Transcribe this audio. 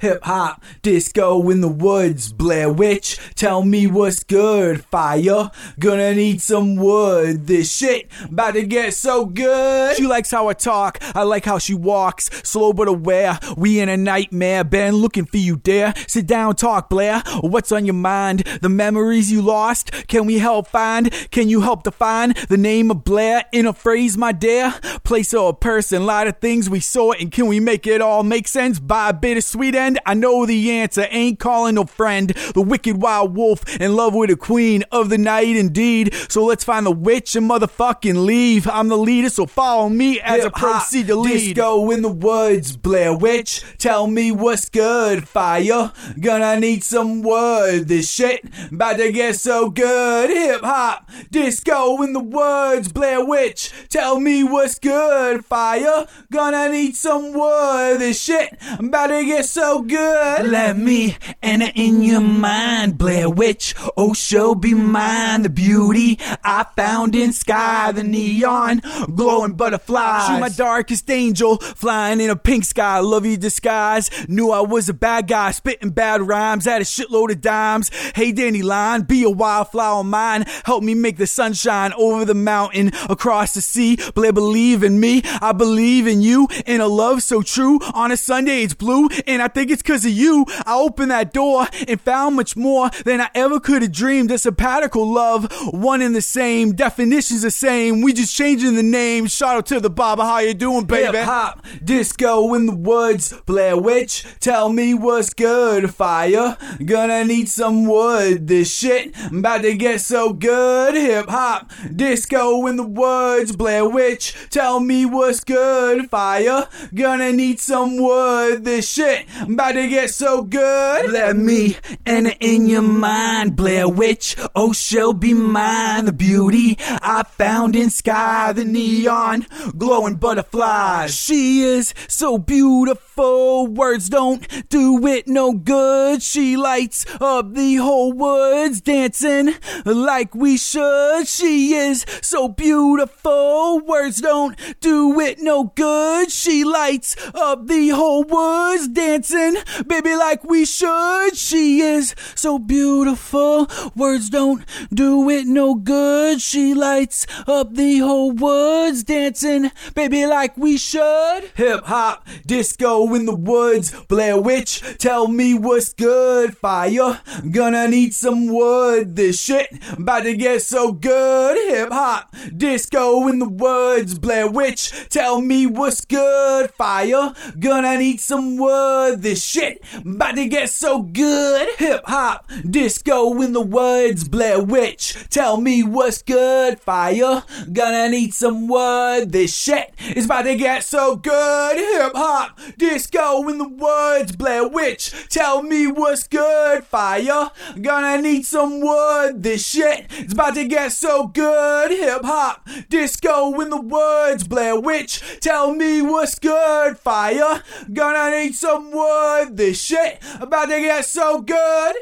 Hip hop, disco in the woods, Blair Witch. Tell me what's good, fire. Gonna need some wood. This shit about to get so good. She likes how I talk. I like how she walks. Slow but aware. We in a nightmare. Been looking for you, dear. Sit down, talk, Blair. What's on your mind? The memories you lost? Can we help find? Can you help define the name of Blair in a phrase, my dear? Place or a person, lot of things we saw, and can we make it all make sense? By a bittersweet end. I know the answer. Ain't calling no friend. The wicked wild wolf in love with the queen of the night, indeed. So let's find the witch and motherfucking leave. I'm the leader, so follow me as I proceed to lead. Disco in the woods, Blair Witch. Tell me what's good, fire. Gonna need some wood. This shit about to get so good. Hip hop, disco in the woods, Blair Witch. Tell me what's good, fire. Gonna need some wood. This shit about to get so good. Let me enter in your mind, Blair Witch. Oh, she'll be mine. The beauty I found in sky, the neon glowing butterflies. She my darkest angel, flying in a pink sky. Love you disguise. Knew I was a bad guy, spitting bad rhymes. Had a shitload of dimes. Hey, Dandelion, be a wildflower mine. Help me make the sunshine over the mountain, across the sea. Blair, believe in me. I believe in you. In a love so true. On a Sunday, it's blue, and I think it's cause of you. I opened that door and found much more than I ever could have dreamed. A sabbatical love, one and the same. Definitions the same. We just changing the name. Shout out to the Baba. How you doing, baby? Hip hop, disco in the woods, Blair Witch. Tell me what's good, fire. Gonna need some wood. This shit I'm about to get so good. Hip hop, disco in the woods, Blair Witch. Tell me what's good, fire. Gonna need some wood. This shit about to get so good. Let me enter in your mind, Blair Witch. Oh, she'll be mine. The beauty I found in sky, the neon glowing butterflies. She is so beautiful. Words don't do it no good. She lights up the whole woods, dancing like we should. She is so beautiful. Words don't do it no good. She lights up the whole woods, dancing, baby, like we should. She is so beautiful. Words don't do it no good. She lights up the whole woods, dancing, baby, like we should. Hip hop, disco in the woods, Blair Witch. Tell me what's good, fire. Gonna need some wood. This shit about to get so good. Hip hop, disco in the woods, Blair Witch. Tell me what's good, fire. Gonna need some wood. This shit about to get so good. Hip hop, disco in the woods, Blair Witch. Tell me what's good, fire. Gonna need some wood. This shit is about to get so good. Hip hop, disco in the woods, Blair Witch. Tell me what's good, fire. Gonna need some wood. This shit is about to get so good. Hip hop, disco in the woods, Blair Witch. Tell me what's good, fire. Gonna need some wood. This shit about to get so good.